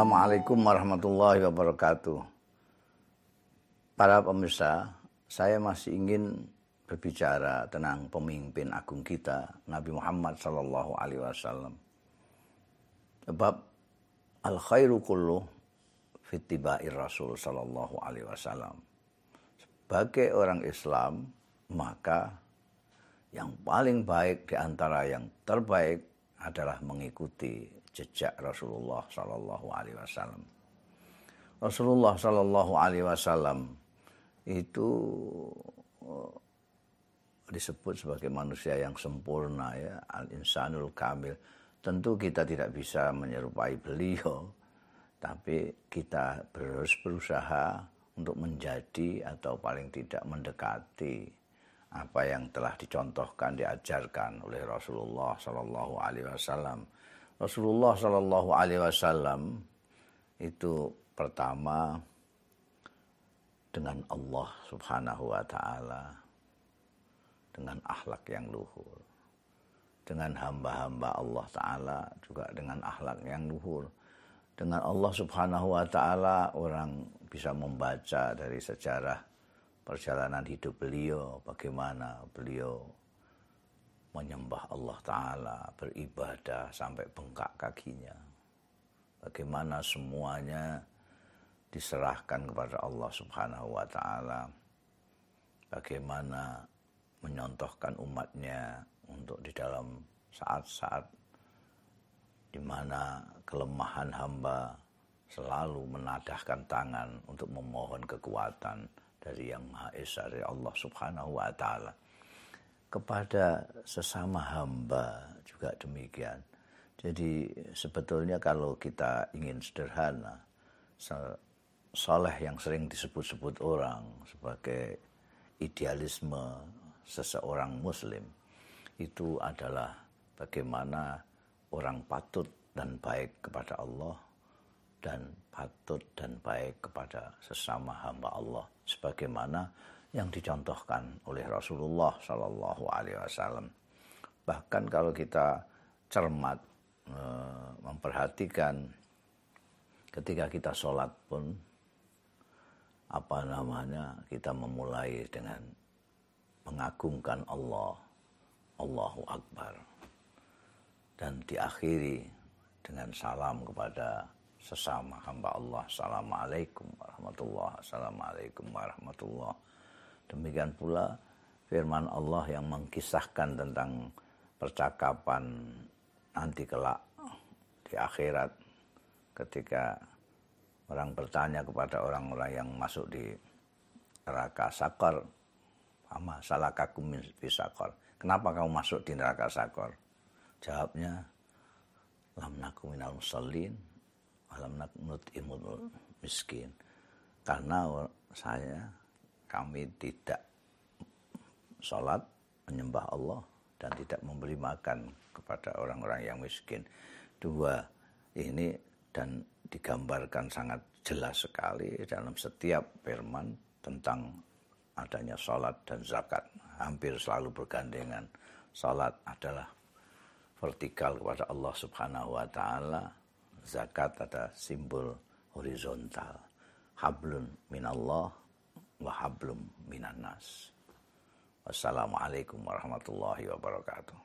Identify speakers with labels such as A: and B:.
A: Assalamualaikum warahmatullahi wabarakatuh. Para pemirsa, saya masih ingin berbicara tentang pemimpin agung kita, Nabi Muhammad Sallallahu Alaihi Wasallam. Sebab al khairu kullu fitibair Rasul Sallallahu Alaihi Wasallam. Sebagai orang Islam, maka yang paling baik di antara yang terbaik adalah mengikuti jejak Rasulullah Sallallahu Alaihi Wasallam. Rasulullah Sallallahu Alaihi Wasallam itu eh, disebut sebagai manusia yang sempurna ya al insanul kamil tentu kita tidak bisa menyerupai beliau tapi kita terus berusaha untuk menjadi atau paling tidak mendekati apa yang telah dicontohkan diajarkan oleh Rasulullah Sallallahu Alaihi Wasallam. Rasulullah Shallallahu Alaihi Wasallam itu pertama dengan Allah Subhanahu Wa Taala dengan akhlak yang luhur. Dengan hamba-hamba Allah Taala juga dengan akhlak yang luhur dengan Allah Subhanahu Wa Taala orang bisa membaca dari sejarah perjalanan hidup beliau bagaimana beliau menyembah Allah Ta'ala, beribadah sampai bengkak kakinya. Bagaimana semuanya diserahkan kepada Allah Subhanahu wa Ta'ala. Bagaimana menyontohkan umatnya untuk di dalam saat-saat di mana kelemahan hamba selalu menadahkan tangan untuk memohon kekuatan dari Yang Maha Esa dari Allah Subhanahu wa taala kepada sesama hamba juga demikian. Jadi sebetulnya kalau kita ingin sederhana, soleh yang sering disebut-sebut orang sebagai idealisme seseorang muslim itu adalah bagaimana orang patut dan baik kepada Allah dan patut dan baik kepada sesama hamba Allah sebagaimana yang dicontohkan oleh Rasulullah Shallallahu Alaihi Wasallam. Bahkan kalau kita cermat eh, memperhatikan ketika kita sholat pun apa namanya kita memulai dengan mengagungkan Allah Allahu Akbar dan diakhiri dengan salam kepada sesama hamba Allah. Assalamualaikum warahmatullahi Assalamualaikum warahmatullahi. Demikian pula firman Allah yang mengkisahkan tentang percakapan nanti kelak di akhirat ketika orang bertanya kepada orang-orang yang masuk di neraka sakor sama salah kakum fi sakor? Kenapa kamu masuk di neraka sakor jawabnya lam naku minal musallin alam naknut imul miskin karena saya kami tidak sholat, menyembah Allah, dan tidak memberi makan kepada orang-orang yang miskin. Dua, ini dan digambarkan sangat jelas sekali dalam setiap firman tentang adanya sholat dan zakat. Hampir selalu bergandengan. Sholat adalah vertikal kepada Allah subhanahu wa ta'ala. Zakat ada simbol horizontal. Hablun minallah wahablum minan nas. Wassalamualaikum warahmatullahi wabarakatuh.